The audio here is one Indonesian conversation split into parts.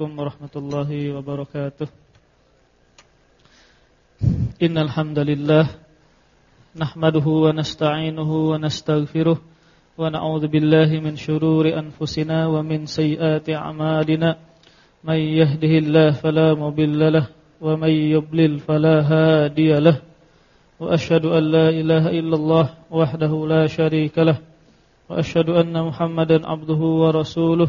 Assalamualaikum warahmatullahi wabarakatuh. Innalhamdulillah Nahmaduhu wa nasta'inuhu wa nasta'gfiruh Wa na'udhu min syururi anfusina wa min sayyati amalina. Man yahdihillah falamubillalah Wa man yublil falahadiyalah Wa ashadu an illallah wahdahu la sharika Wa ashadu anna muhammadan abduhu wa rasuluh.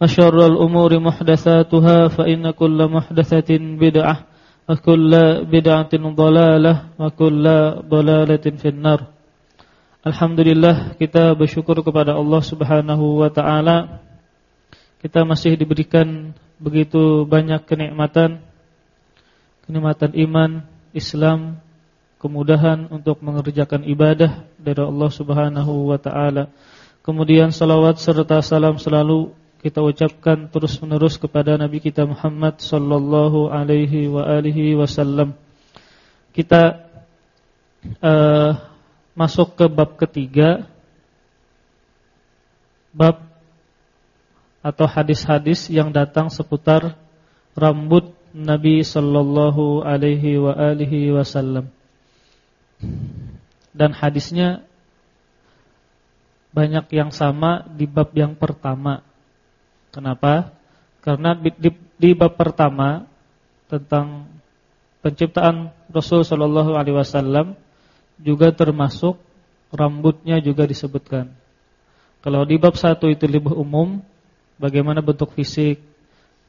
وشر الأمور محدثاتها فإن كل محدثة بدعة وكل بدعة ضلالة وكل ضلالة في النار Alhamdulillah kita bersyukur kepada Allah Subhanahu wa taala. Kita masih diberikan begitu banyak kenikmatan kenikmatan iman, Islam, kemudahan untuk mengerjakan ibadah dari Allah Subhanahu wa taala. Kemudian salawat serta salam selalu kita ucapkan terus-menerus kepada Nabi kita Muhammad sallallahu alaihi wa alihi wasallam. Kita uh, masuk ke bab ketiga bab atau hadis-hadis yang datang seputar rambut Nabi sallallahu alaihi wa alihi wasallam. Dan hadisnya banyak yang sama di bab yang pertama Kenapa? Karena di, di, di bab pertama tentang penciptaan Rasul Shallallahu Alaihi Wasallam juga termasuk rambutnya juga disebutkan. Kalau di bab satu itu lebih umum, bagaimana bentuk fisik,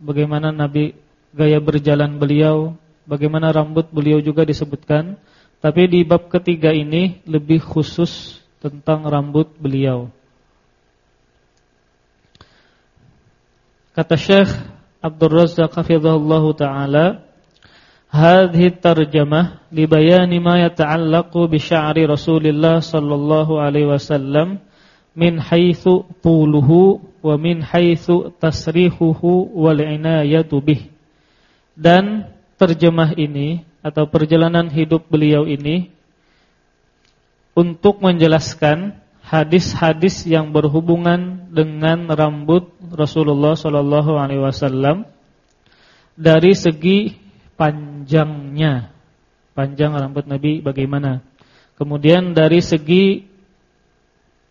bagaimana Nabi gaya berjalan beliau, bagaimana rambut beliau juga disebutkan. Tapi di bab ketiga ini lebih khusus tentang rambut beliau. Kata Syekh Abdul Razzaq hafizahullahu taala, "Hadhihi tarjamah li bayani ma yata'allaqu bi sya'ri Rasulillah sallallahu alaihi wasallam min haitsu tuluhu wa min haitsu tasrihuhu wal inayatu bih." Dan terjemah ini atau perjalanan hidup beliau ini untuk menjelaskan hadis-hadis yang berhubungan dengan rambut Rasulullah Shallallahu Alaihi Wasallam dari segi panjangnya, panjang rambut Nabi bagaimana? Kemudian dari segi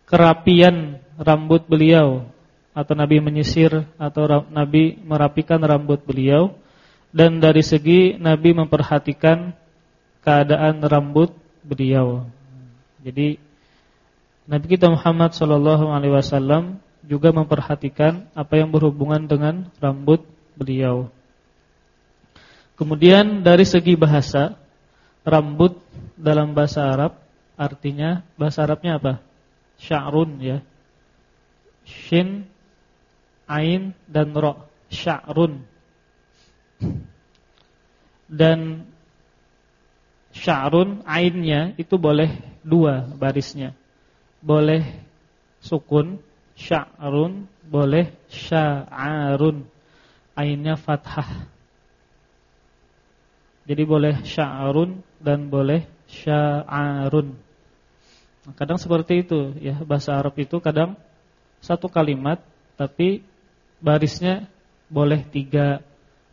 kerapian rambut beliau atau Nabi menyisir atau Nabi merapikan rambut beliau dan dari segi Nabi memperhatikan keadaan rambut beliau. Jadi Nabi kita Muhammad sallallahu alaihi wasallam juga memperhatikan apa yang berhubungan dengan rambut beliau. Kemudian dari segi bahasa, rambut dalam bahasa Arab artinya bahasa Arabnya apa? Sya'run ya. Shin, ain dan ro. Sya'run. Dan sya'run ainnya itu boleh dua barisnya boleh sukun, sya'run boleh sya'arun. Ainnya fathah. Jadi boleh sya'arun dan boleh sya'arun. Kadang seperti itu ya, bahasa Arab itu kadang satu kalimat tapi barisnya boleh tiga,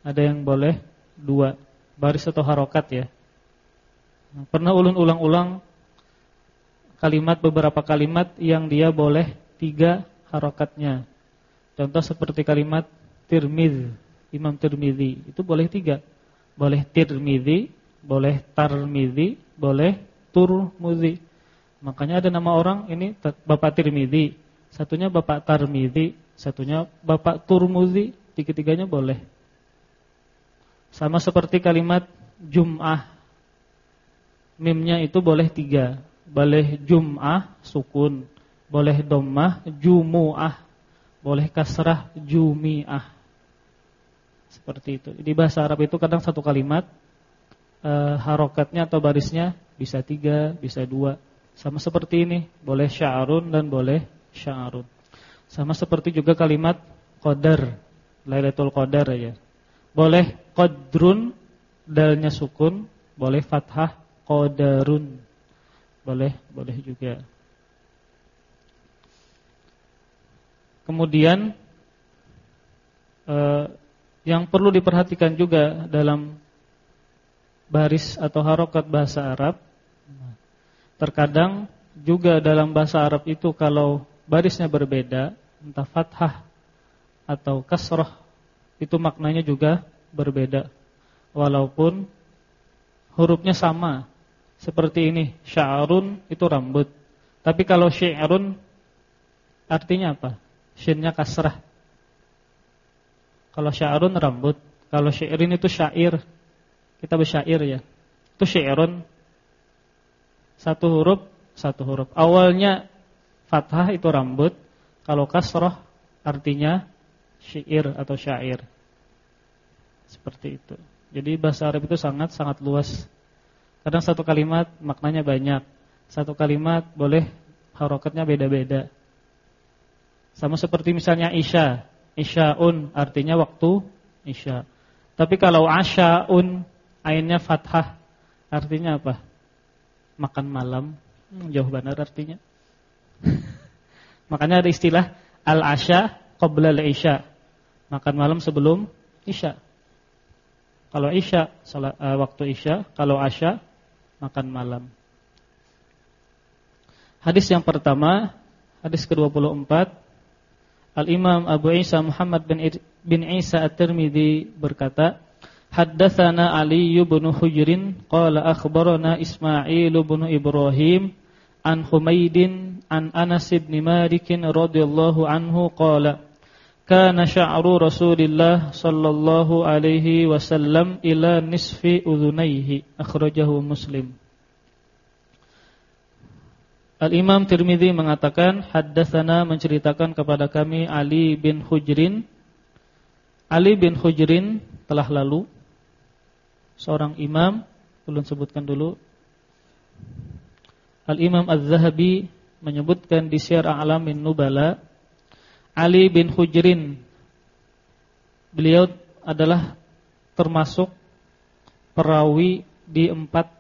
ada yang boleh dua. Baris atau harokat ya. Nah, pernah ulun ulang-ulang kalimat beberapa kalimat yang dia boleh tiga harokatnya. Contoh seperti kalimat tirmidz, Imam Tirmidzi itu boleh tiga. Boleh tirmidzi boleh Tarmidzi, boleh Turmudzi. Makanya ada nama orang ini Bapak Tirmidzi, satunya Bapak Tarmidzi, satunya Bapak Turmudzi, tiga-tiganya boleh. Sama seperti kalimat Jum'ah. Mimnya itu boleh tiga. Boleh Jum'ah, sukun. Boleh Dommah, Jumu'ah. Boleh kasrah, Jumi'ah. Seperti itu. Di bahasa Arab itu kadang satu kalimat eh, harokatnya atau barisnya bisa tiga, bisa dua. Sama seperti ini, boleh sya'arun dan boleh sya'arun. Sama seperti juga kalimat qadar, Lailatul Qadar ya. Boleh qadrun dalnya sukun, boleh fathah qadarun. Boleh, boleh juga. Kemudian eh, yang perlu diperhatikan juga dalam baris atau harokat bahasa Arab Terkadang juga dalam bahasa Arab itu kalau barisnya berbeda, entah fathah atau kasroh, itu maknanya juga berbeda. Walaupun hurufnya sama. Seperti ini, sya'arun itu rambut. Tapi kalau syi'arun artinya apa? Shinnya kasrah. Kalau sya'arun rambut, kalau syi'rin itu syair. Kita bersyair ya. Itu syi'run satu huruf, satu huruf. Awalnya fathah itu rambut, kalau kasroh artinya syair atau syair. Seperti itu. Jadi bahasa Arab itu sangat sangat luas. Kadang satu kalimat maknanya banyak. Satu kalimat boleh harokatnya beda-beda. Sama seperti misalnya isya. Isya'un artinya waktu isya. Tapi kalau asya'un ainnya fathah artinya apa? makan malam hmm, jauh benar artinya. Makanya ada istilah al-asya qabla al-isya. Makan malam sebelum isya. Kalau isya salat, uh, waktu isya, kalau asya makan malam. Hadis yang pertama, hadis ke-24 Al-Imam Abu Isa Muhammad bin bin Isa At-Tirmizi berkata, Haddatsana Ali bin Hujrin qala akhbarana Ismail bin Ibrahim an Humaidin an Anas bin Malik radhiyallahu anhu qala kana sya'ru Rasulillah sallallahu alaihi wasallam ila nisfi udhunayhi akhrajahu Muslim Al-Imam Tirmizi mengatakan haddatsana menceritakan kepada kami Ali bin Hujrin Ali bin Hujrin telah lalu seorang imam, belum sebutkan dulu. Al-Imam Az-Zahabi menyebutkan di Syiar A'lamin Nubala Ali bin Hujrin beliau adalah termasuk perawi di empat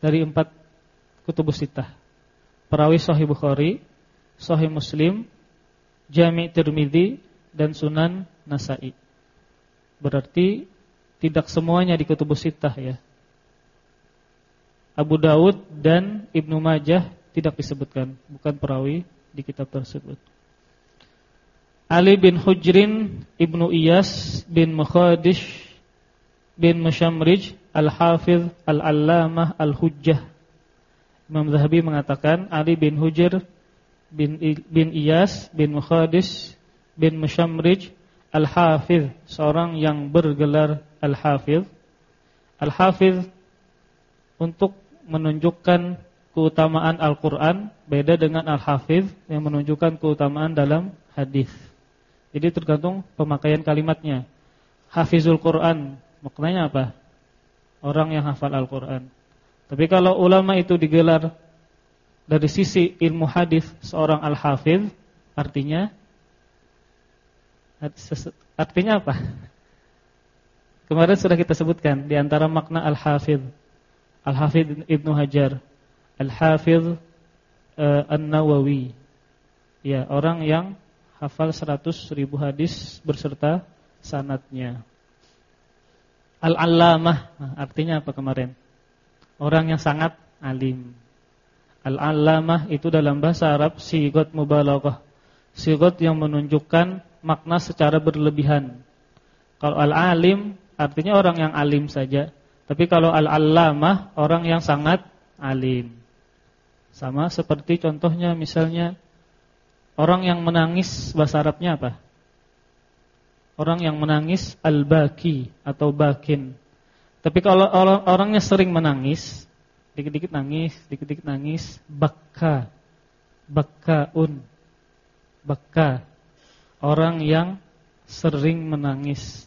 dari empat kutubus sitah. Perawi Sahih Bukhari, Sahih Muslim, Jami' Tirmidzi dan Sunan Nasa'i. Berarti tidak semuanya di kutubus sittah ya. Abu Daud dan Ibnu Majah tidak disebutkan, bukan perawi di kitab tersebut. Ali bin Hujrin Ibnu Iyas bin Mukhadish bin Mushamrij Al-Hafiz Al-Allamah Al-Hujjah Imam Zahabi mengatakan Ali bin Hujr bin, bin Iyas bin Mukhadish bin Mushamrij Al-Hafiz Seorang yang bergelar Al-Hafiz Al-Hafiz Untuk menunjukkan keutamaan Al-Quran Beda dengan Al-Hafiz Yang menunjukkan keutamaan dalam hadis. Jadi tergantung pemakaian kalimatnya Hafizul Quran Maknanya apa? Orang yang hafal Al-Quran Tapi kalau ulama itu digelar Dari sisi ilmu hadis Seorang Al-Hafiz Artinya Artinya apa? Kemarin sudah kita sebutkan di antara makna Al-Hafidh. Al-Hafidh Ibnu Hajar, Al-Hafidh uh, An-Nawawi. Ya, orang yang hafal 100 ribu hadis berserta sanatnya. Al-Allamah, nah, artinya apa kemarin? Orang yang sangat alim. Al-Allamah itu dalam bahasa Arab sigot mubalaghah. Sigot yang menunjukkan makna secara berlebihan. Kalau al-alim artinya orang yang alim saja, Tapi kalau al-allamah orang yang sangat alim. Sama seperti contohnya misalnya orang yang menangis bahasa Arabnya apa? Orang yang menangis al-baki atau bakin. Tapi kalau orang orangnya sering menangis, dikit-dikit nangis, dikit-dikit nangis, bakka. Bakkaun. Bakka. Orang yang sering menangis.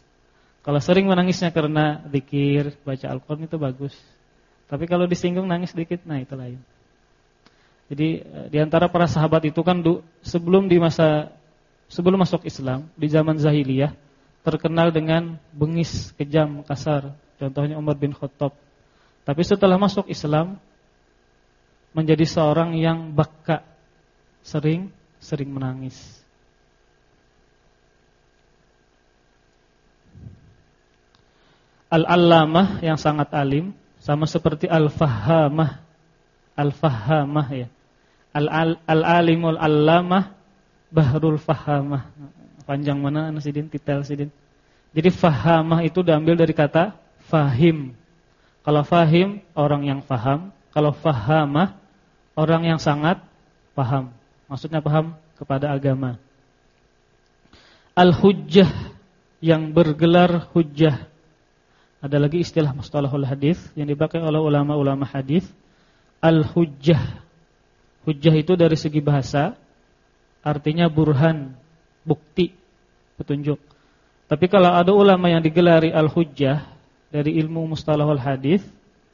Kalau sering menangisnya karena zikir, baca Al-Qur'an itu bagus. Tapi kalau disinggung nangis sedikit, nah itu lain. Jadi eh, di antara para sahabat itu kan sebelum di masa sebelum masuk Islam, di zaman Zahiliyah terkenal dengan bengis, kejam, kasar. Contohnya Umar bin Khattab. Tapi setelah masuk Islam menjadi seorang yang bakka, sering sering menangis. Al-Allamah yang sangat alim sama seperti Al-Fahamah. Al-Fahamah ya. Al-Alimul Allamah Bahrul Fahamah. Panjang mana Sidin titel Sidin. Jadi fahamah itu diambil dari kata fahim. Kalau fahim orang yang faham, kalau fahamah orang yang sangat paham. Maksudnya paham kepada agama. Al-hujjah yang bergelar hujjah ada lagi istilah mustalahul hadis yang dipakai oleh ulama-ulama hadis, al-hujjah. Hujjah itu dari segi bahasa artinya burhan, bukti, petunjuk. Tapi kalau ada ulama yang digelari al-hujjah dari ilmu mustalahul hadis,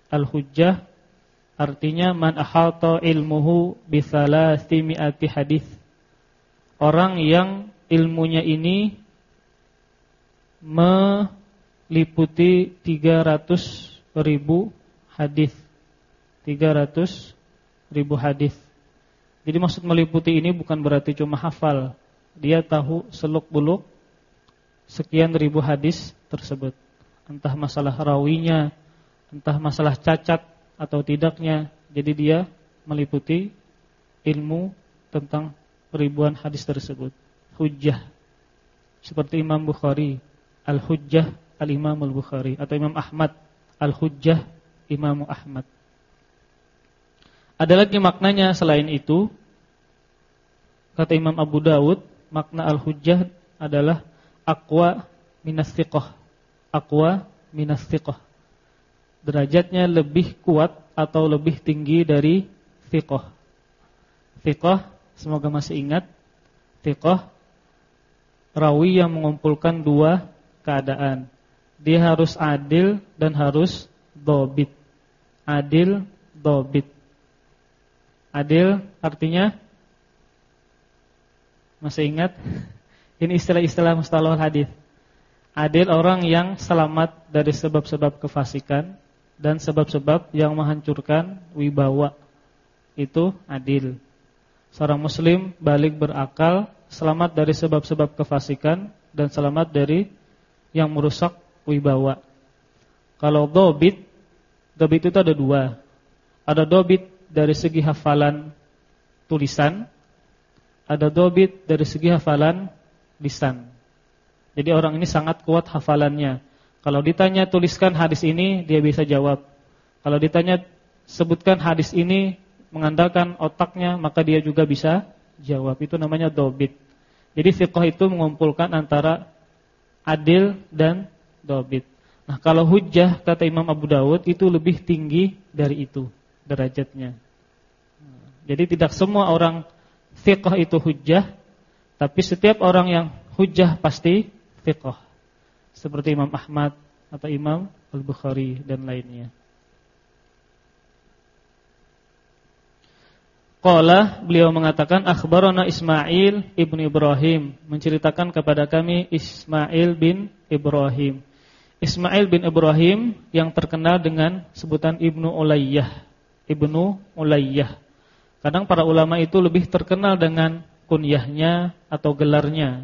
al-hujjah artinya man ahata ilmuhu bi thalathimi'ati hadis. Orang yang ilmunya ini me liputi 300 ribu hadis. 300 ribu hadis. Jadi maksud meliputi ini bukan berarti cuma hafal. Dia tahu seluk-beluk sekian ribu hadis tersebut. Entah masalah rawinya, entah masalah cacat atau tidaknya. Jadi dia meliputi ilmu tentang ribuan hadis tersebut. Hujjah. Seperti Imam Bukhari, Al-Hujjah Al-Imam Al-Bukhari atau Imam Ahmad Al-Hujjah Imam Ahmad. Ada lagi maknanya selain itu kata Imam Abu Dawud makna Al-Hujjah adalah aqwa minas thiqah. Aqwa minas thiqah. Derajatnya lebih kuat atau lebih tinggi dari thiqah. Thiqah semoga masih ingat thiqah rawi yang mengumpulkan dua keadaan dia harus adil dan harus dobit. Adil, dobit. Adil artinya masih ingat? Ini istilah-istilah mustalah hadis. Adil orang yang selamat dari sebab-sebab kefasikan dan sebab-sebab yang menghancurkan wibawa. Itu adil. Seorang muslim balik berakal, selamat dari sebab-sebab kefasikan dan selamat dari yang merusak wibawa. Kalau dobit, dobit itu ada dua. Ada dobit dari segi hafalan tulisan, ada dobit dari segi hafalan lisan. Jadi orang ini sangat kuat hafalannya. Kalau ditanya tuliskan hadis ini, dia bisa jawab. Kalau ditanya sebutkan hadis ini mengandalkan otaknya, maka dia juga bisa jawab. Itu namanya dobit. Jadi fiqh itu mengumpulkan antara adil dan dobit. Nah kalau hujjah kata Imam Abu Dawud itu lebih tinggi dari itu derajatnya. Jadi tidak semua orang fiqh itu hujjah, tapi setiap orang yang hujjah pasti fiqh. Seperti Imam Ahmad atau Imam Al-Bukhari dan lainnya. Qala beliau mengatakan akhbarana Ismail ibnu Ibrahim menceritakan kepada kami Ismail bin Ibrahim Ismail bin Ibrahim yang terkenal dengan sebutan Ibnu Ulayyah. Ibnu Ulayyah. Kadang para ulama itu lebih terkenal dengan kunyahnya atau gelarnya.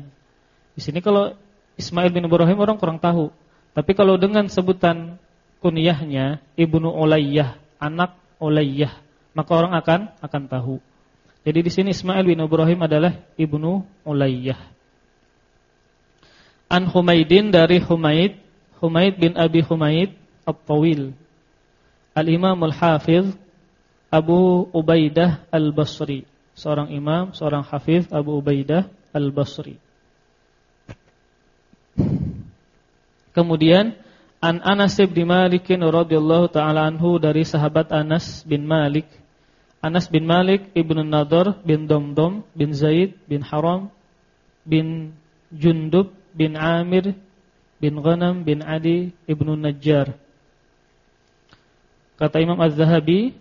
Di sini kalau Ismail bin Ibrahim orang kurang tahu. Tapi kalau dengan sebutan kunyahnya Ibnu Ulayyah, anak Ulayyah, maka orang akan akan tahu. Jadi di sini Ismail bin Ibrahim adalah Ibnu Ulayyah. An Humaidin dari Humaid Humaid bin Abi Humaid At-Tawil. Al-Imam Al-Hafiz Abu Ubaidah Al-Basri, seorang imam, seorang hafiz Abu Ubaidah Al-Basri. Kemudian An Anas bin Malik radhiyallahu taala anhu dari sahabat Anas bin Malik. Anas bin Malik ibnu Nadar bin Domdom bin Zaid bin Haram bin Jundub bin Amir bin Ghanam bin Adi ibnu Najjar. Kata Imam Az-Zahabi,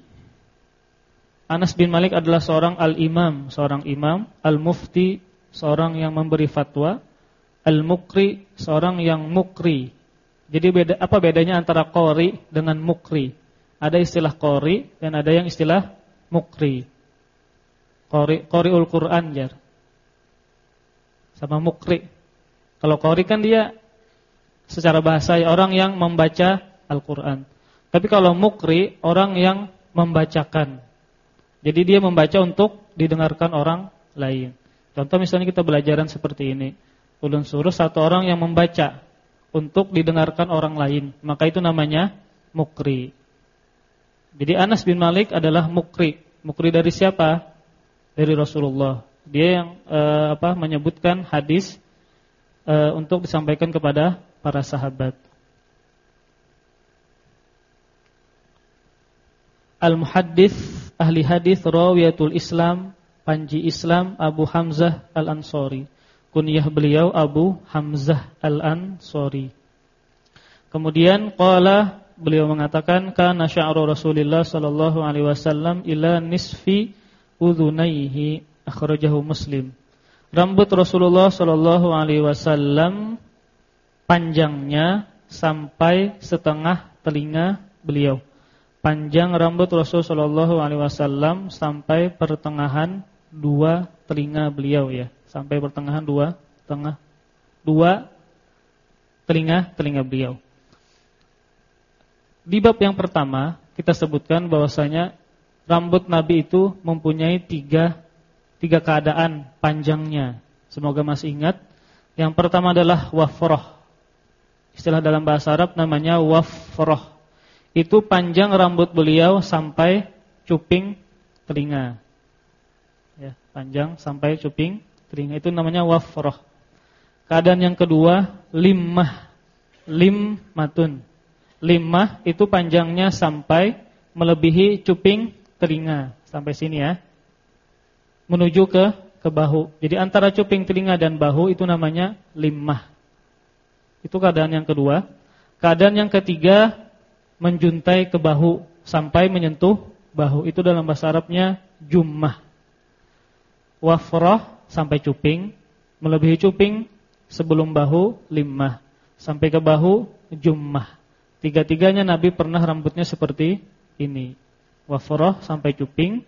Anas bin Malik adalah seorang al-imam, seorang imam, al-mufti, seorang yang memberi fatwa, al-mukri, seorang yang mukri. Jadi beda apa bedanya antara qori dengan mukri? Ada istilah qori dan ada yang istilah mukri. Qori qoriul Quran jar. Sama mukri. Kalau qori kan dia secara bahasa orang yang membaca Al-Qur'an. Tapi kalau mukri orang yang membacakan. Jadi dia membaca untuk didengarkan orang lain. Contoh misalnya kita belajaran seperti ini. Ulun suruh satu orang yang membaca untuk didengarkan orang lain, maka itu namanya mukri. Jadi Anas bin Malik adalah mukri. Mukri dari siapa? Dari Rasulullah. Dia yang uh, apa menyebutkan hadis uh, untuk disampaikan kepada para sahabat. Al-Muhaddits ahli hadis rawiyatul Islam Panji Islam Abu Hamzah Al-Ansori. Kunyah beliau Abu Hamzah Al-Ansori. Kemudian qala beliau mengatakan kana sya'ru Rasulillah sallallahu alaihi wasallam ila nisfi udhunaihi akhrajahu Muslim. Rambut Rasulullah sallallahu alaihi wasallam panjangnya sampai setengah telinga beliau panjang rambut Rasul Shallallahu Alaihi Wasallam sampai pertengahan dua telinga beliau ya, sampai pertengahan dua tengah dua telinga telinga beliau. Di bab yang pertama kita sebutkan bahwasanya rambut Nabi itu mempunyai tiga tiga keadaan panjangnya. Semoga masih ingat. Yang pertama adalah wafroh. Istilah dalam bahasa Arab namanya wafroh itu panjang rambut beliau sampai cuping telinga. Ya, panjang sampai cuping itu namanya wafroh. Keadaan yang kedua limah, limmatun. Limah itu panjangnya sampai melebihi cuping telinga sampai sini ya. Menuju ke ke bahu. Jadi antara cuping telinga dan bahu itu namanya limah. Itu keadaan yang kedua. Keadaan yang ketiga menjuntai ke bahu sampai menyentuh bahu. Itu dalam bahasa Arabnya jummah. Wafrah sampai cuping, melebihi cuping sebelum bahu limah. Sampai ke bahu jummah. Tiga-tiganya Nabi pernah rambutnya seperti ini. Wafrah sampai cuping,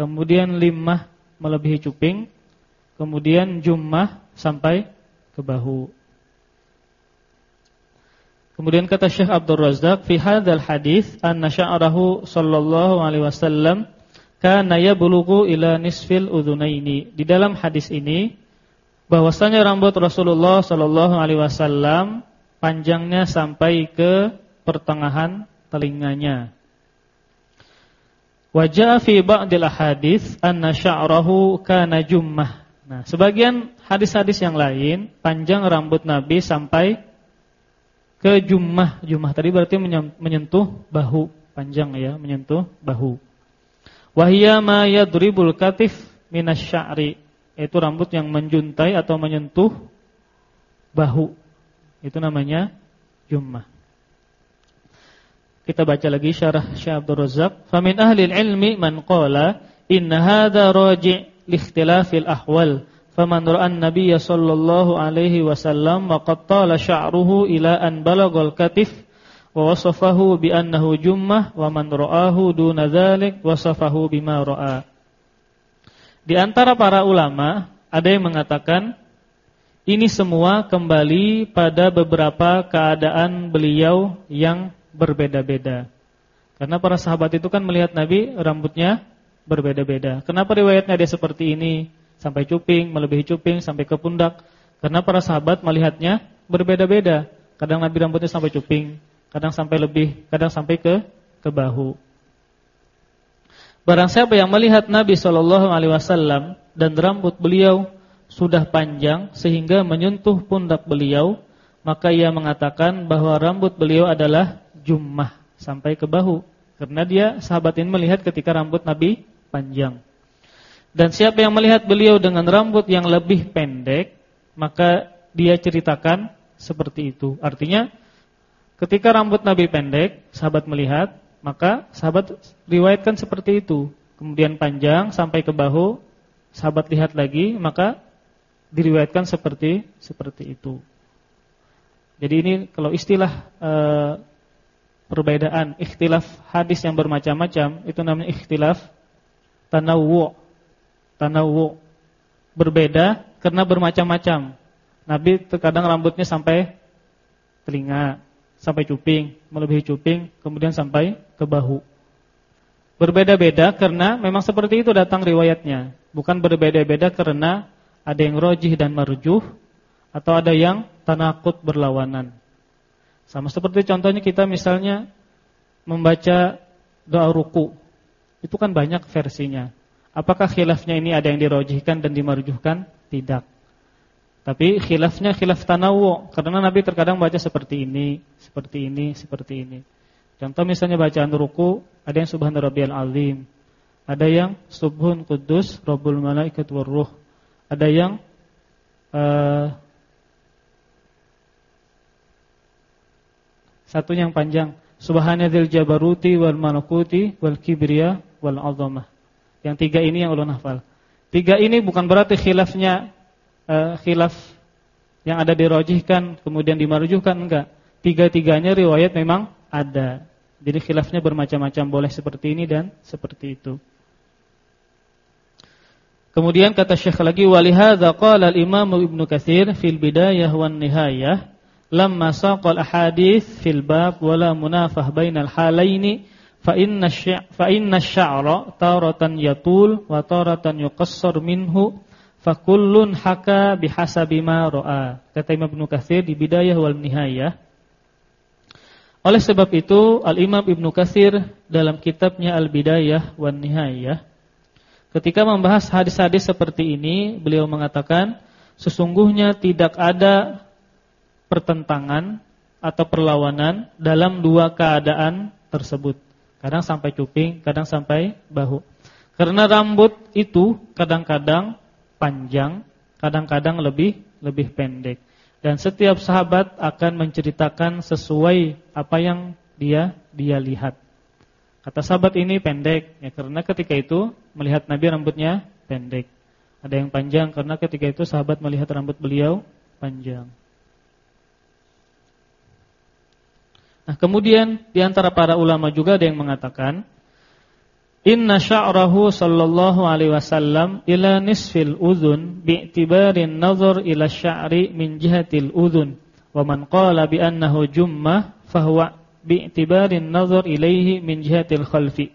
kemudian limah melebihi cuping, kemudian jummah sampai ke bahu. Kemudian kata Syekh Abdul Razak fi hadzal hadis anna sya'rahu sallallahu alaihi wasallam kana yablughu ila nisfil udhunaini. Di dalam hadis ini bahwasanya rambut Rasulullah sallallahu alaihi wasallam panjangnya sampai ke pertengahan telinganya. Wajah fi ba'dil hadis anna sya'rahu kana jummah. Nah, sebagian hadis-hadis yang lain panjang rambut Nabi sampai ke jummah. Jummah tadi berarti menyentuh bahu, panjang ya, menyentuh bahu. Wahia ma yadribul katif minasya'ri. Itu rambut yang menjuntai atau menyentuh bahu. Itu namanya jummah. Kita baca lagi syarah Syekh Abdul Razzaq. Famin ahli ilmi man qala inna hadha raji' li ahwal Faman ra'an Nabiy sallallahu alaihi wasallam wa qad tala sya'ruhu ila an balagal katif wa bi annahu jummah wa man ra'ahu duna dzalik wasafahu bima ra'a. Di antara para ulama ada yang mengatakan ini semua kembali pada beberapa keadaan beliau yang berbeda-beda. Karena para sahabat itu kan melihat Nabi rambutnya berbeda-beda. Kenapa riwayatnya dia seperti ini? sampai cuping, melebihi cuping sampai ke pundak. Karena para sahabat melihatnya berbeda-beda. Kadang Nabi rambutnya sampai cuping, kadang sampai lebih, kadang sampai ke ke bahu. Barang siapa yang melihat Nabi Shallallahu alaihi wasallam dan rambut beliau sudah panjang sehingga menyentuh pundak beliau, maka ia mengatakan bahwa rambut beliau adalah jummah sampai ke bahu. Karena dia sahabat ini melihat ketika rambut Nabi panjang. Dan siapa yang melihat beliau dengan rambut yang lebih pendek, maka dia ceritakan seperti itu. Artinya ketika rambut Nabi pendek, sahabat melihat, maka sahabat riwayatkan seperti itu. Kemudian panjang sampai ke bahu, sahabat lihat lagi, maka diriwayatkan seperti seperti itu. Jadi ini kalau istilah e, perbedaan ikhtilaf hadis yang bermacam-macam itu namanya ikhtilaf tanawwu. Tanawwu berbeda karena bermacam-macam. Nabi terkadang rambutnya sampai telinga, sampai cuping, melebihi cuping, kemudian sampai ke bahu. Berbeda-beda karena memang seperti itu datang riwayatnya. Bukan berbeda-beda karena ada yang rojih dan marjuh atau ada yang tanakut berlawanan. Sama seperti contohnya kita misalnya membaca doa ruku. Itu kan banyak versinya. Apakah khilafnya ini ada yang dirojihkan dan dimarjuhkan? Tidak. Tapi khilafnya khilaf tanawu karena Nabi terkadang baca seperti ini, seperti ini, seperti ini. Contoh misalnya bacaan ruku, ada yang subhan rabbiyal azim, ada yang subhun kudus rabbul malaikat warruh, ada yang uh, satu yang panjang, subhanadzil jabaruti wal malakuti wal kibriya wal azamah. Yang tiga ini yang ulun hafal. Tiga ini bukan berarti khilafnya uh, khilaf yang ada dirojihkan kemudian dimarujuhkan enggak. Tiga-tiganya riwayat memang ada. Jadi khilafnya bermacam-macam boleh seperti ini dan seperti itu. Kemudian kata Syekh lagi walihadza qala al-Imam Ibnu Katsir fil bidayah wan nihayah lamma saqal ahadits fil bab wala munafah bainal halaini fa inna asy-sya'ra taratan yatul wa taratan yuqassar minhu Fakullun haka bihasabi ma ra'a. Kata Imam Ibnu Katsir di Bidayah wal Nihayah. Oleh sebab itu, Al-Imam Ibnu Katsir dalam kitabnya Al-Bidayah wan Nihayah ketika membahas hadis-hadis seperti ini, beliau mengatakan sesungguhnya tidak ada pertentangan atau perlawanan dalam dua keadaan tersebut. Kadang sampai cuping, kadang sampai bahu. Karena rambut itu kadang-kadang panjang, kadang-kadang lebih lebih pendek. Dan setiap sahabat akan menceritakan sesuai apa yang dia dia lihat. Kata sahabat ini pendek ya karena ketika itu melihat Nabi rambutnya pendek. Ada yang panjang karena ketika itu sahabat melihat rambut beliau panjang. Nah, kemudian di antara para ulama juga ada yang mengatakan Inna sya'rahu sallallahu alaihi wasallam ila nisfil udhun bi'tibarin nazar ila sya'ri min jihatil udhun. Wa man qala bi annahu jummah fahuwa bi'tibarin nazar ilaihi min jihatil khalfi.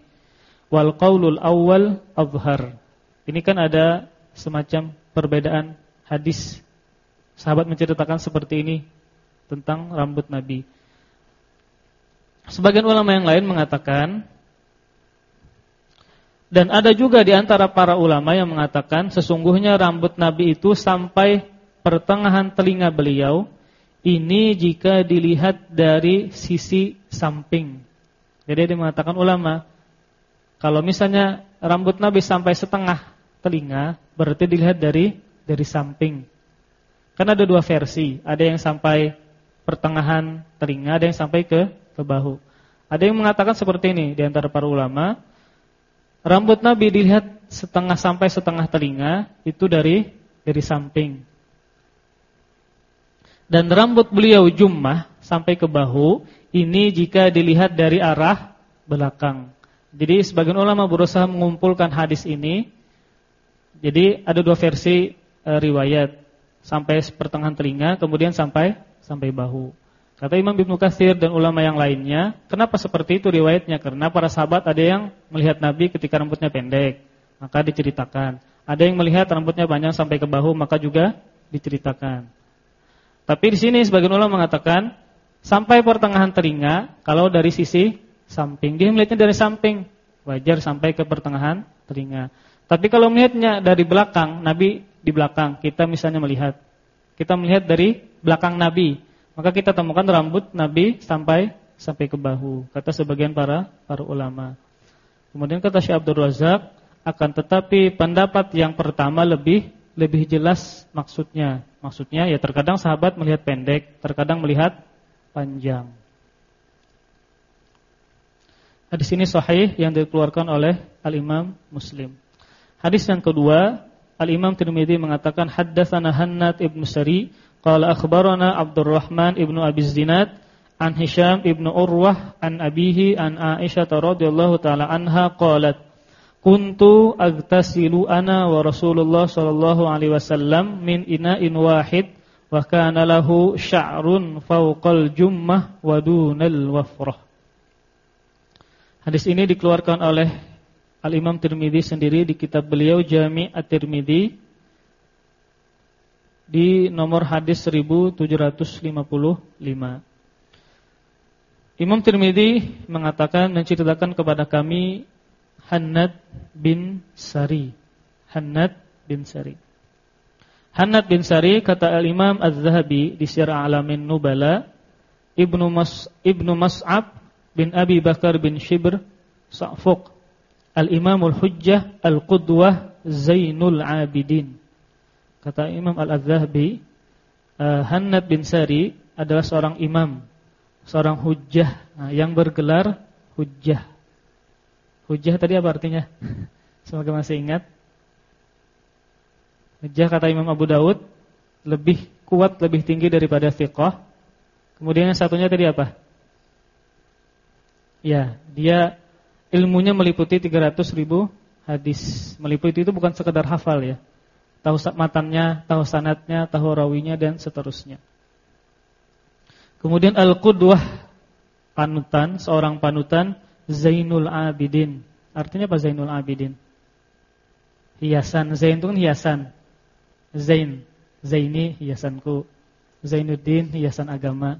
Wal qaulul awwal azhar. Ini kan ada semacam perbedaan hadis. Sahabat menceritakan seperti ini tentang rambut nabi. Sebagian ulama yang lain mengatakan dan ada juga di antara para ulama yang mengatakan sesungguhnya rambut Nabi itu sampai pertengahan telinga beliau ini jika dilihat dari sisi samping. Jadi dia mengatakan ulama kalau misalnya rambut Nabi sampai setengah telinga berarti dilihat dari dari samping. Karena ada dua versi, ada yang sampai pertengahan telinga, ada yang sampai ke ke bahu. Ada yang mengatakan seperti ini di antara para ulama, Rambut Nabi dilihat setengah sampai setengah telinga itu dari dari samping. Dan rambut beliau jummah sampai ke bahu ini jika dilihat dari arah belakang. Jadi sebagian ulama berusaha mengumpulkan hadis ini. Jadi ada dua versi e, riwayat sampai pertengahan telinga kemudian sampai sampai bahu. Kata Imam Ibnu Katsir dan ulama yang lainnya, kenapa seperti itu riwayatnya? Karena para sahabat ada yang melihat Nabi ketika rambutnya pendek, maka diceritakan. Ada yang melihat rambutnya panjang sampai ke bahu, maka juga diceritakan. Tapi di sini sebagian ulama mengatakan sampai pertengahan telinga kalau dari sisi samping. Dia melihatnya dari samping, wajar sampai ke pertengahan telinga. Tapi kalau melihatnya dari belakang, Nabi di belakang, kita misalnya melihat. Kita melihat dari belakang Nabi, maka kita temukan rambut Nabi sampai sampai ke bahu. Kata sebagian para para ulama. Kemudian kata Syekh Abdul Razak, akan tetapi pendapat yang pertama lebih lebih jelas maksudnya. Maksudnya ya terkadang sahabat melihat pendek, terkadang melihat panjang. Hadis ini sahih yang dikeluarkan oleh Al-Imam Muslim. Hadis yang kedua, Al-Imam Tirmizi mengatakan haddatsana Hannad ibnu Sari qala akhbarana Abdurrahman ibnu Abi Zinad an Hisham ibnu Urwah an abihi an Aisyah radhiyallahu taala anha qalat kuntu agtasilu ana wa Rasulullah sallallahu alaihi wasallam min ina'in wahid wa kana lahu sya'run fawqal jummah wa dunal wafrah. Hadis ini dikeluarkan oleh Al-Imam Tirmidzi sendiri di kitab beliau Jami' At-Tirmidzi di nomor hadis 1755. Imam Tirmidzi mengatakan menceritakan kepada kami Hannad bin Sari. Hannad bin Sari. Hannad bin Sari kata Al-Imam Az-Zahabi di Syiar Alamin Nubala Ibnu Mas Ibnu Mas'ab bin Abi Bakar bin Shibr Sa'fuq Al-Imamul Hujjah Al-Qudwah Zainul Abidin Kata Imam Al-Azhabi uh, Hannad bin Sari adalah seorang imam Seorang hujjah nah, Yang bergelar hujjah Hujjah tadi apa artinya? Semoga masih ingat Hujjah kata Imam Abu Daud Lebih kuat, lebih tinggi daripada fiqh Kemudian yang satunya tadi apa? Ya, dia ilmunya meliputi 300 ribu hadis. Meliputi itu bukan sekedar hafal ya. Tahu matannya, tahu sanatnya, tahu rawinya dan seterusnya. Kemudian al-qudwah panutan, seorang panutan Zainul Abidin. Artinya apa Zainul Abidin? Hiasan. Zain itu kan hiasan. Zain, Zaini hiasanku. Zainuddin hiasan agama.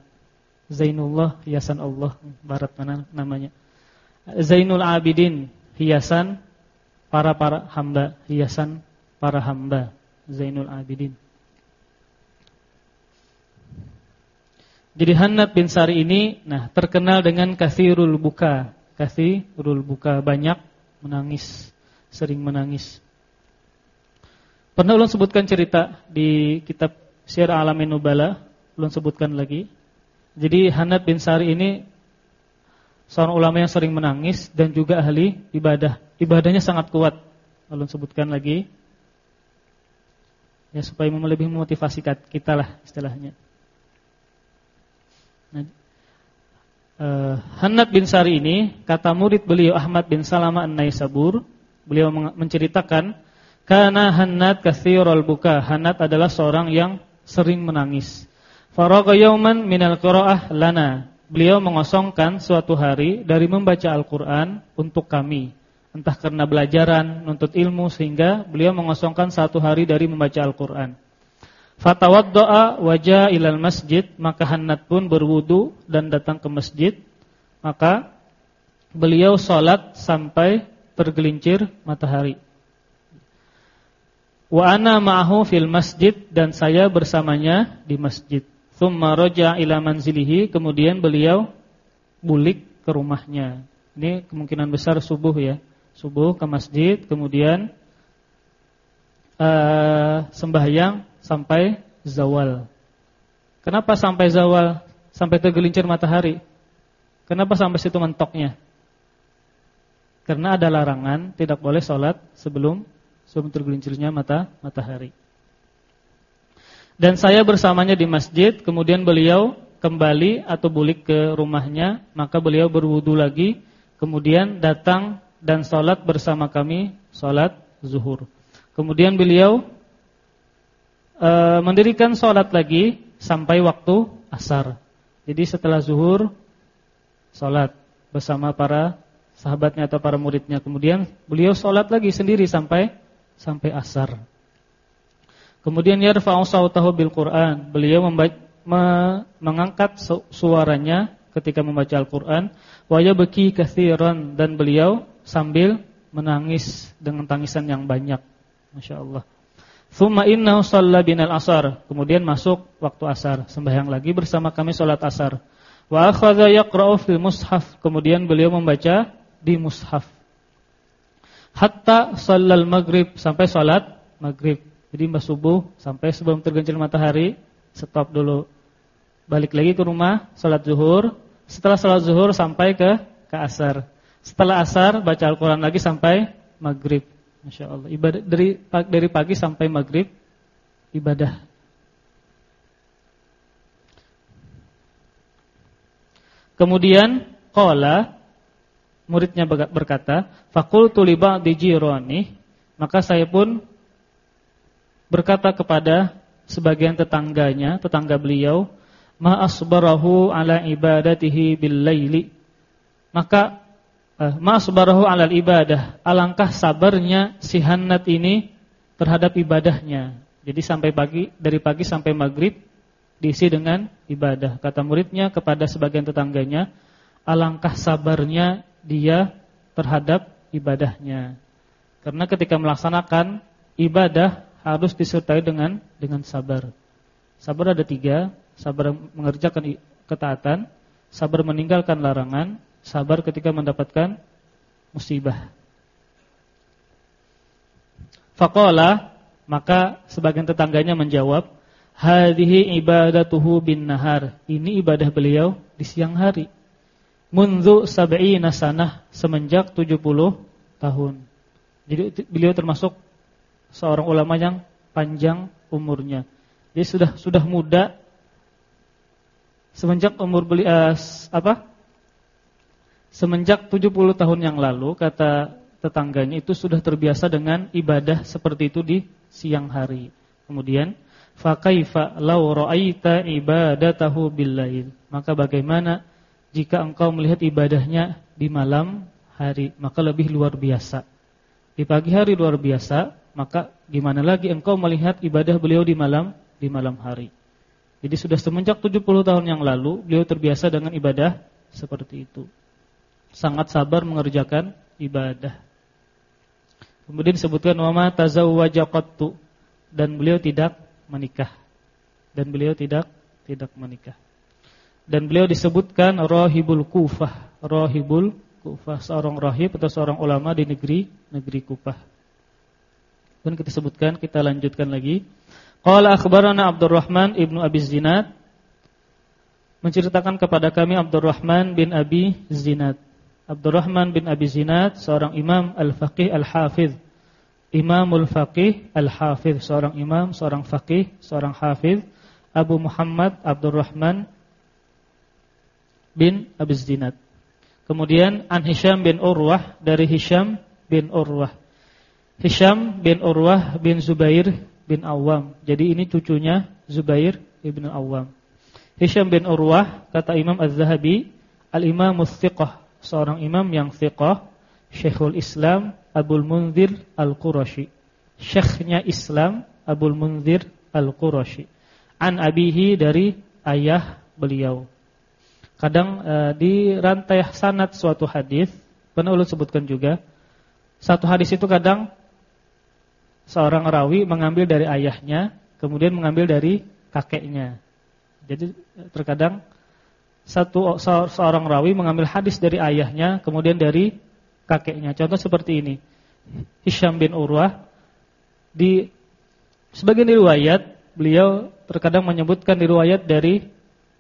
Zainullah hiasan Allah barat mana namanya Zainul Abidin hiasan para para hamba hiasan para hamba Zainul Abidin Jadi Hanat bin Sari ini nah terkenal dengan kasirul buka kasirul buka banyak menangis sering menangis Pernah ulun sebutkan cerita di kitab Syiar Alamin Nubala ulun sebutkan lagi jadi Hanad bin Sari ini seorang ulama yang sering menangis dan juga ahli ibadah. Ibadahnya sangat kuat. Lalu sebutkan lagi ya supaya lebih memotivasi kita lah istilahnya. Nah, uh, Hanad bin Sari ini kata murid beliau Ahmad bin Salama An-Naisabur, beliau menceritakan karena Hanad katsirul buka. Hanad adalah seorang yang sering menangis. Faraga yauman minal qiraah lana. Beliau mengosongkan suatu hari dari membaca Al-Qur'an untuk kami. Entah karena belajaran, nuntut ilmu sehingga beliau mengosongkan satu hari dari membaca Al-Qur'an. Fatawaddaa wajah ilal masjid, maka Hannat pun berwudu dan datang ke masjid. Maka beliau sholat sampai tergelincir matahari. Wa ana ma'ahu fil masjid dan saya bersamanya di masjid. Thumma roja ila manzilihi, kemudian beliau bulik ke rumahnya. Ini kemungkinan besar subuh ya. Subuh ke masjid, kemudian uh, sembahyang sampai zawal. Kenapa sampai zawal? Sampai tergelincir matahari? Kenapa sampai situ mentoknya? Karena ada larangan tidak boleh sholat sebelum sebelum tergelincirnya mata matahari. Dan saya bersamanya di masjid, kemudian beliau kembali atau bulik ke rumahnya, maka beliau berwudu lagi, kemudian datang dan sholat bersama kami, sholat zuhur. Kemudian beliau e, mendirikan sholat lagi sampai waktu asar. Jadi setelah zuhur, sholat bersama para sahabatnya atau para muridnya. Kemudian beliau sholat lagi sendiri sampai sampai asar. Kemudian yarfa'u sautahu bil Quran. Beliau me mengangkat su suaranya ketika membaca Al-Qur'an wa yabki katsiran dan beliau sambil menangis dengan tangisan yang banyak. Masya Allah. Thumma innahu shalla binal asar. Kemudian masuk waktu asar, sembahyang lagi bersama kami salat asar. Wa akhadha yaqra'u fil mushaf. Kemudian beliau membaca di mushaf. Hatta shallal maghrib sampai salat maghrib. Jadi mbah subuh sampai sebelum tergelincir matahari stop dulu. Balik lagi ke rumah, salat zuhur. Setelah salat zuhur sampai ke ke asar. Setelah asar baca Al-Qur'an lagi sampai maghrib. Masya Allah. Ibadah dari dari pagi sampai maghrib ibadah. Kemudian qala muridnya berkata, "Faqultu li ba'di jirani," maka saya pun berkata kepada sebagian tetangganya, tetangga beliau, "Ma asbarahu ala ibadatihi bil laili." Maka masbarahu alal ibadah. Alangkah sabarnya si Hannat ini terhadap ibadahnya. Jadi sampai pagi dari pagi sampai maghrib diisi dengan ibadah. Kata muridnya kepada sebagian tetangganya, alangkah sabarnya dia terhadap ibadahnya. Karena ketika melaksanakan ibadah harus disertai dengan dengan sabar. Sabar ada tiga, sabar mengerjakan ketaatan, sabar meninggalkan larangan, sabar ketika mendapatkan musibah. Faqala maka sebagian tetangganya menjawab, "Hadhihi ibadatuhu bin nahar." Ini ibadah beliau di siang hari. Mundu sab'ina sanah semenjak 70 tahun. Jadi beliau termasuk seorang ulama yang panjang umurnya. Dia sudah sudah muda semenjak umur beliau uh, apa? Semenjak 70 tahun yang lalu kata tetangganya itu sudah terbiasa dengan ibadah seperti itu di siang hari. Kemudian fa kaifa law ra'aita ibadatahu billail? Maka bagaimana jika engkau melihat ibadahnya di malam hari? Maka lebih luar biasa. Di pagi hari luar biasa, maka gimana lagi engkau melihat ibadah beliau di malam di malam hari? Jadi sudah semenjak 70 tahun yang lalu beliau terbiasa dengan ibadah seperti itu sangat sabar mengerjakan ibadah. Kemudian disebutkan wama tazawwaja qattu dan beliau tidak menikah. Dan beliau tidak tidak menikah. Dan beliau disebutkan rahibul Kufah, rahibul Kufah, seorang rahib atau seorang ulama di negeri negeri Kufah. Dan kita sebutkan, kita lanjutkan lagi. Qala akhbarana Abdurrahman ibnu Abi Zinad menceritakan kepada kami Abdurrahman bin Abi Zinad Abdurrahman bin Abi Zinad seorang imam al-faqih al-hafiz. Imamul faqih al-hafiz, seorang imam, seorang faqih, seorang hafiz. Abu Muhammad Abdurrahman bin Abi Zinad. Kemudian An Hisham bin Urwah dari Hisham bin Urwah. Hisham bin Urwah bin Zubair bin Awam. Jadi ini cucunya Zubair bin Awam. Hisham bin Urwah kata Imam Az-Zahabi al-Imam Mustiqah seorang imam yang thiqah, Syekhul Islam Abdul Munzir Al-Qurashi. Syekhnya Islam Abdul Munzir Al-Qurashi. An abihi dari ayah beliau. Kadang uh, di rantai sanad suatu hadis, pernah ulun sebutkan juga, satu hadis itu kadang seorang rawi mengambil dari ayahnya, kemudian mengambil dari kakeknya. Jadi terkadang satu seorang rawi mengambil hadis dari ayahnya kemudian dari kakeknya. Contoh seperti ini. Hisham bin Urwah di sebagian riwayat beliau terkadang menyebutkan riwayat dari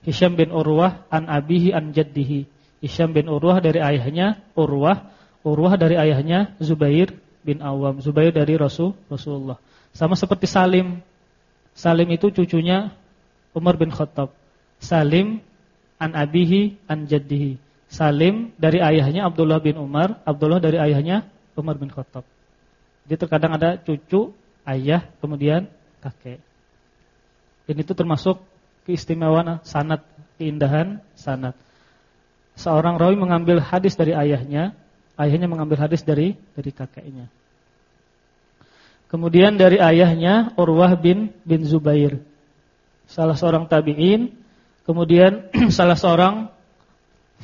Hisham bin Urwah an abihi an jaddihi. Hisham bin Urwah dari ayahnya Urwah, Urwah dari ayahnya Zubair bin Awam, Zubair dari Rasul Rasulullah. Sama seperti Salim. Salim itu cucunya Umar bin Khattab. Salim an abihi an jaddihi. Salim dari ayahnya Abdullah bin Umar, Abdullah dari ayahnya Umar bin Khattab. Jadi terkadang ada cucu, ayah, kemudian kakek. Ini itu termasuk keistimewaan sanat, keindahan sanat. Seorang rawi mengambil hadis dari ayahnya, ayahnya mengambil hadis dari dari kakeknya. Kemudian dari ayahnya Urwah bin bin Zubair. salah seorang tabi'in, kemudian salah seorang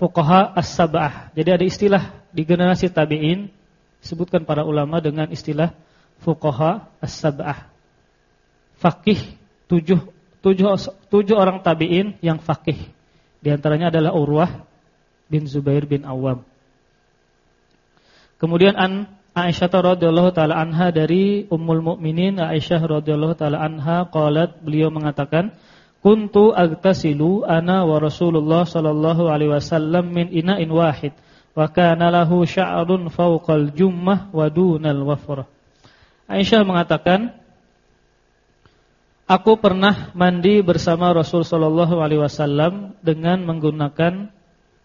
fuqaha as-sab'ah. Jadi ada istilah di generasi tabi'in disebutkan para ulama dengan istilah fuqaha as-sab'ah. Fakih tujuh, tujuh, tujuh orang tabi'in yang fakih. Di antaranya adalah Urwah bin Zubair bin Awam. Kemudian an Aisyah radhiyallahu taala anha dari Ummul Mukminin Aisyah radhiyallahu taala anha qalat beliau mengatakan kuntu agtasilu ana wa Rasulullah sallallahu alaihi wasallam min ina'in wahid wa kana lahu sya'run fawqal jummah wa dunal wafrah Aisyah mengatakan Aku pernah mandi bersama Rasul sallallahu alaihi wasallam dengan menggunakan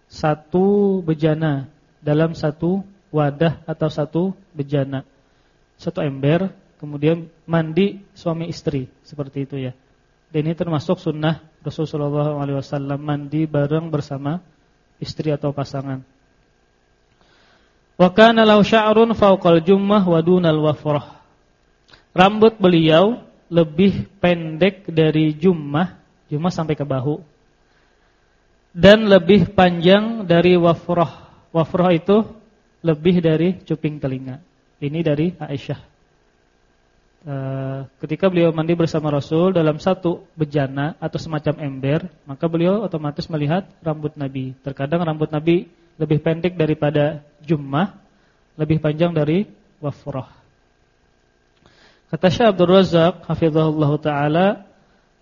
satu bejana dalam satu wadah atau satu bejana. Satu ember, kemudian mandi suami istri, seperti itu ya. Dan ini termasuk sunnah Rasulullah SAW mandi bareng bersama istri atau pasangan. Wa kana law sya'run fawqal jummah wa wafrah. Rambut beliau lebih pendek dari jummah, jummah sampai ke bahu. Dan lebih panjang dari wafrah. Wafrah itu lebih dari cuping telinga. Ini dari Aisyah. E, ketika beliau mandi bersama Rasul dalam satu bejana atau semacam ember, maka beliau otomatis melihat rambut Nabi. Terkadang rambut Nabi lebih pendek daripada jummah, lebih panjang dari wafrah. Kata Syekh Abdul Razak hafizahullah taala,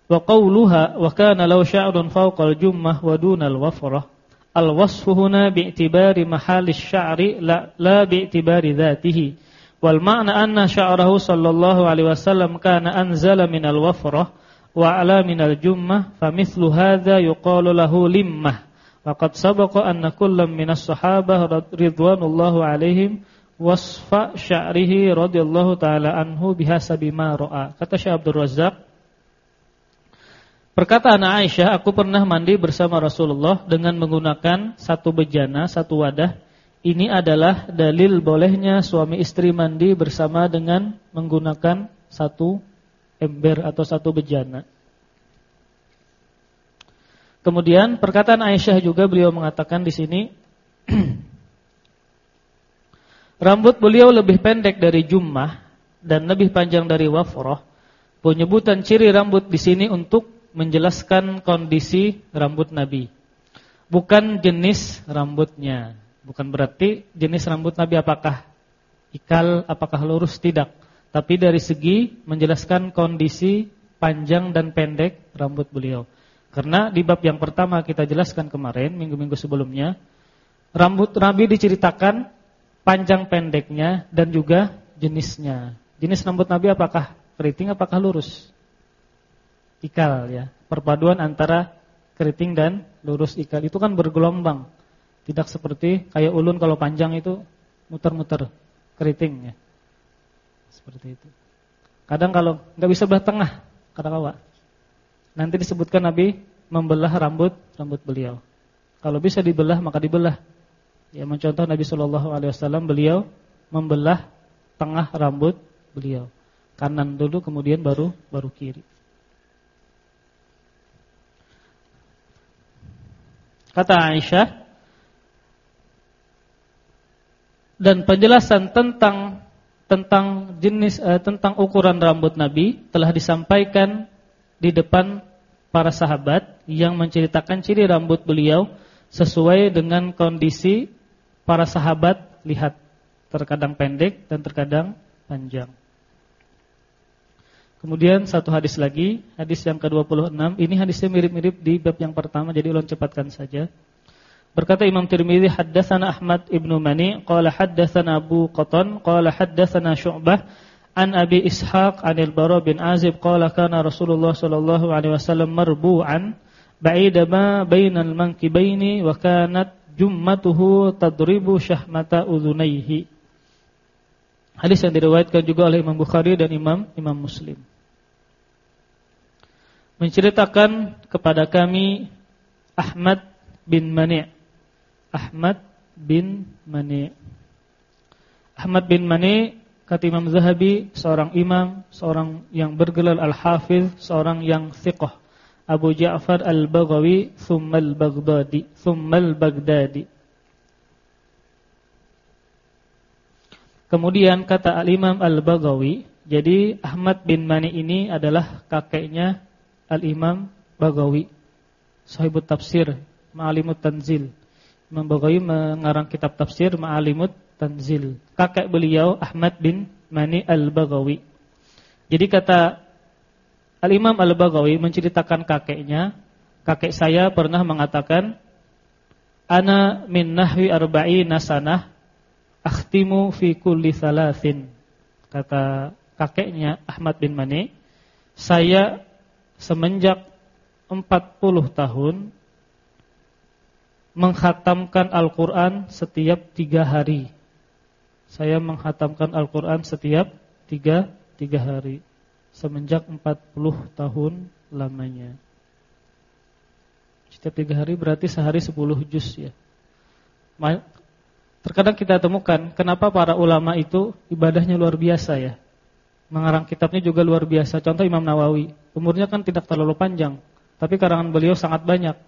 wa qawluha wa kana law sya'run fawqa al-jummah wa duna al-wafrah Al-wasfu huna bi'tibari mahali sya'ri la, la bi'tibari dhatihi. Wal ma'na anna sya'rahu sallallahu alaihi wasallam kana anzala minal wafrah wa ala minal jummah famithlu hadha yuqalu lahu limmah. Waqad sabaqa anna kullam minas sahabah ridwanullahu alaihim wasfa sya'rihi radhiyallahu taala anhu bihasabi ma ra'a. Kata Syekh Abdul Razzaq Perkataan Aisyah, aku pernah mandi bersama Rasulullah dengan menggunakan satu bejana, satu wadah. Ini adalah dalil bolehnya suami istri mandi bersama dengan menggunakan satu ember atau satu bejana. Kemudian perkataan Aisyah juga beliau mengatakan di sini rambut beliau lebih pendek dari jummah dan lebih panjang dari wafroh. Penyebutan ciri rambut di sini untuk menjelaskan kondisi rambut Nabi. Bukan jenis rambutnya. Bukan berarti jenis rambut Nabi apakah ikal, apakah lurus, tidak. Tapi dari segi menjelaskan kondisi panjang dan pendek rambut beliau. Karena di bab yang pertama kita jelaskan kemarin, minggu-minggu sebelumnya, rambut Nabi diceritakan panjang pendeknya dan juga jenisnya. Jenis rambut Nabi apakah keriting, apakah lurus? ikal ya. Perpaduan antara keriting dan lurus ikal itu kan bergelombang. Tidak seperti kayak ulun kalau panjang itu muter-muter keriting ya. Seperti itu. Kadang kalau nggak bisa belah tengah kata kawa. Nanti disebutkan Nabi membelah rambut rambut beliau. Kalau bisa dibelah maka dibelah. Ya mencontoh Nabi Shallallahu alaihi wasallam beliau membelah tengah rambut beliau. Kanan dulu kemudian baru baru kiri. Kata Aisyah dan penjelasan tentang tentang jenis uh, tentang ukuran rambut Nabi telah disampaikan di depan para sahabat yang menceritakan ciri rambut beliau sesuai dengan kondisi para sahabat lihat terkadang pendek dan terkadang panjang. Kemudian satu hadis lagi, hadis yang ke-26. Ini hadisnya mirip-mirip di bab yang pertama, jadi ulun cepatkan saja. Berkata Imam Tirmizi, haddatsana Ahmad ibnu Mani, qala haddatsana Abu Qatan, qala haddatsana Syu'bah an Abi Ishaq anil Bara bin Azib qala kana Rasulullah sallallahu alaihi wasallam marbu'an ba'ida ma bainal mankibaini wa kanat jummatuhu tadribu syahmata udhunaihi. Hadis yang diriwayatkan juga oleh Imam Bukhari dan Imam Imam Muslim. Menceritakan kepada kami Ahmad bin Mani' Ahmad bin Mani' Ahmad bin Mani' kata Imam Zahabi seorang imam, seorang yang bergelar al-hafiz, seorang yang thiqah. Abu Ja'far Al-Baghawi thumma Al-Baghdadi thumma Al-Baghdadi Kemudian kata Al-Imam Al-Baghawi, jadi Ahmad bin Mani ini adalah kakeknya Al-Imam Baghawi, sahibut tafsir, Ma'alimut Tanzil. Imam Baghawi mengarang kitab tafsir Ma'alimut Tanzil. Kakek beliau Ahmad bin Mani Al-Baghawi. Jadi kata Al-Imam Al-Baghawi menceritakan kakeknya, kakek saya pernah mengatakan, Ana min nahwi arba'ina sanah akhtimu fi kulli thalathin. Kata kakeknya Ahmad bin Mani, saya semenjak 40 tahun menghatamkan Al-Quran setiap tiga hari. Saya menghatamkan Al-Quran setiap tiga, tiga hari. Semenjak 40 tahun lamanya. Setiap tiga hari berarti sehari 10 juz ya. Terkadang kita temukan kenapa para ulama itu ibadahnya luar biasa ya. Mengarang kitabnya juga luar biasa. Contoh Imam Nawawi, umurnya kan tidak terlalu panjang, tapi karangan beliau sangat banyak.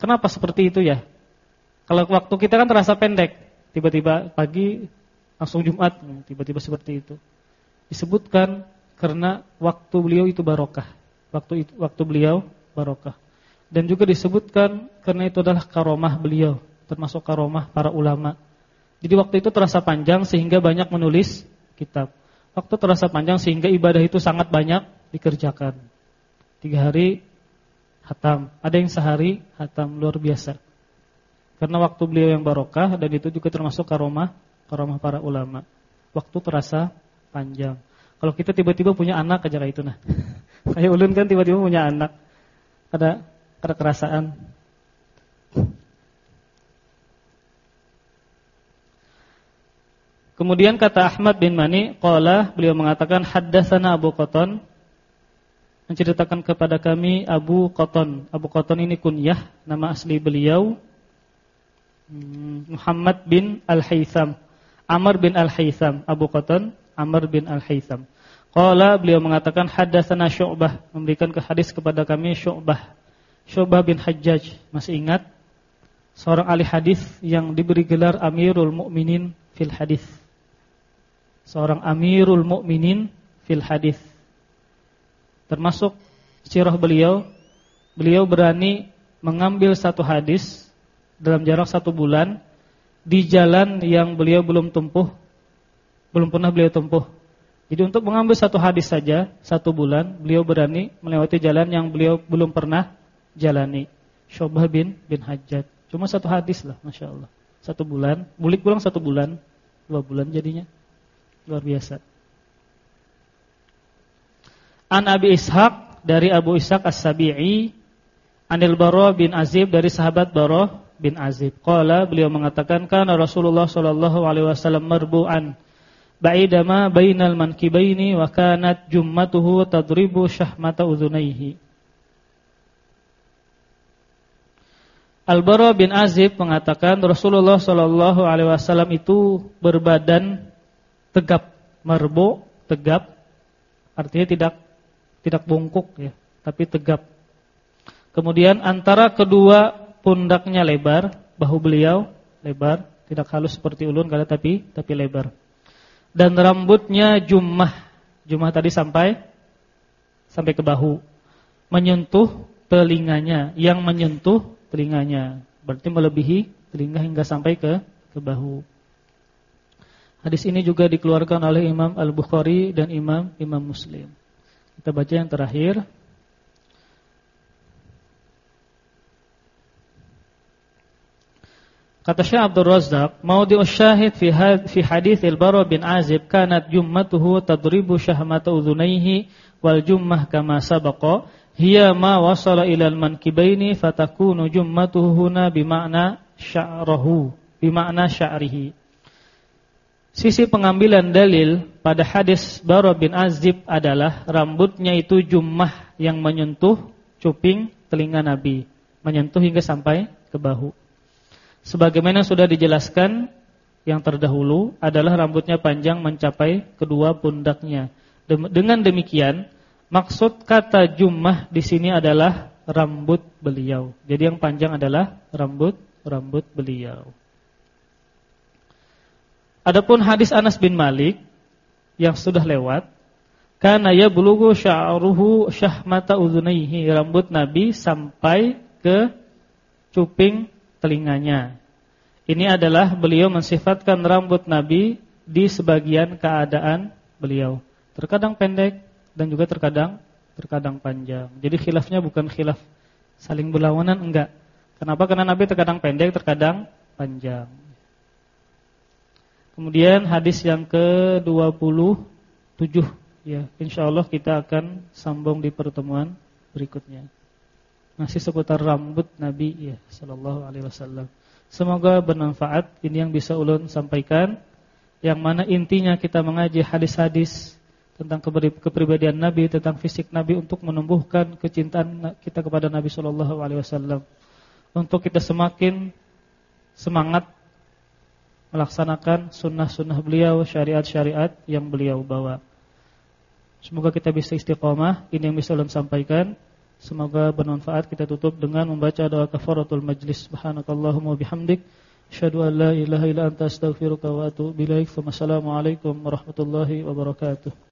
Kenapa seperti itu ya? Kalau waktu kita kan terasa pendek, tiba-tiba pagi langsung Jumat, tiba-tiba seperti itu. Disebutkan karena waktu beliau itu barokah. Waktu itu, waktu beliau barokah. Dan juga disebutkan karena itu adalah karomah beliau termasuk karomah para ulama. Jadi waktu itu terasa panjang sehingga banyak menulis kitab. Waktu terasa panjang sehingga ibadah itu sangat banyak dikerjakan. Tiga hari hatam, ada yang sehari hatam luar biasa. Karena waktu beliau yang barokah dan itu juga termasuk karomah karomah para ulama. Waktu terasa panjang. Kalau kita tiba-tiba punya anak aja itu nah. Kayak ulun kan tiba-tiba punya anak. Ada ada kerasaan Kemudian kata Ahmad bin Mani, qala beliau mengatakan haddatsana Abu Qatan menceritakan kepada kami Abu Qatan. Abu Qatan ini kunyah, nama asli beliau hmm, Muhammad bin Al-Haytham. Amr bin Al-Haytham, Abu Qatan, Amr bin Al-Haytham. Qala beliau mengatakan haddatsana Syu'bah, memberikan ke hadis kepada kami Syu'bah. Syu'bah bin Hajjaj, masih ingat? Seorang ahli hadis yang diberi gelar Amirul Mukminin fil hadis seorang amirul mukminin fil hadis. Termasuk sirah beliau, beliau berani mengambil satu hadis dalam jarak satu bulan di jalan yang beliau belum tempuh, belum pernah beliau tempuh. Jadi untuk mengambil satu hadis saja satu bulan, beliau berani melewati jalan yang beliau belum pernah jalani. Syobah bin bin Hajjat. Cuma satu hadis lah, masya Allah. Satu bulan, bulik pulang satu bulan, dua bulan jadinya. Luar biasa. An Abi Ishaq dari Abu Ishaq As-Sabi'i Anil Bara bin Azib dari sahabat Bara bin Azib. Qala beliau mengatakan kana Rasulullah sallallahu alaihi wasallam marbu'an ba'idama bainal mankibaini wa kanat jummatuhu tadribu syahmata udhunaihi. Al-Bara bin Azib mengatakan Rasulullah sallallahu alaihi wasallam itu berbadan tegap, marbo, tegap, artinya tidak tidak bungkuk ya, tapi tegap. Kemudian antara kedua pundaknya lebar, bahu beliau lebar, tidak halus seperti ulun kada tapi tapi lebar. Dan rambutnya jumah, jumah tadi sampai sampai ke bahu, menyentuh telinganya, yang menyentuh telinganya, berarti melebihi telinga hingga sampai ke ke bahu. Hadis ini juga dikeluarkan oleh Imam Al-Bukhari dan Imam Imam Muslim. Kita baca yang terakhir. Kata Syekh Abdul Razzaq, maudhi'u syahid fi fi hadis al-Bara bin Azib kanat jummatuhu tadribu syahmata udhunayhi wal jummah kama sabaqa hiya ma wasala ila al-mankibaini fatakunu jummatuhu huna bima'na sya'rahu bima'na sya'rihi Sisi pengambilan dalil pada hadis Bara bin Azib adalah rambutnya itu jumah yang menyentuh cuping telinga Nabi, menyentuh hingga sampai ke bahu. Sebagaimana sudah dijelaskan yang terdahulu adalah rambutnya panjang mencapai kedua pundaknya. Dengan demikian, Maksud kata jummah di sini adalah rambut beliau. Jadi yang panjang adalah rambut rambut beliau. Adapun hadis Anas bin Malik yang sudah lewat, karena ya bulugu sya'ruhu syahmata udhunaihi, rambut Nabi sampai ke cuping telinganya. Ini adalah beliau mensifatkan rambut Nabi di sebagian keadaan beliau. Terkadang pendek dan juga terkadang terkadang panjang. Jadi khilafnya bukan khilaf saling berlawanan enggak. Kenapa? Karena Nabi terkadang pendek, terkadang panjang. Kemudian hadis yang ke-27 ya, insyaallah kita akan sambung di pertemuan berikutnya. Masih seputar rambut Nabi ya sallallahu alaihi wasallam. Semoga bermanfaat ini yang bisa ulun sampaikan yang mana intinya kita mengaji hadis-hadis tentang kepribadian Nabi, tentang fisik Nabi untuk menumbuhkan kecintaan kita kepada Nabi sallallahu alaihi wasallam. Untuk kita semakin semangat melaksanakan sunnah-sunnah beliau, syariat-syariat yang beliau bawa. Semoga kita bisa istiqomah, ini yang bisa ulun sampaikan. Semoga bermanfaat. Kita tutup dengan membaca doa kafaratul majlis. Subhanakallahumma bihamdik, asyhadu an la ilaha illa anta astaghfiruka wa atubu ilaik. Wassalamualaikum warahmatullahi wabarakatuh.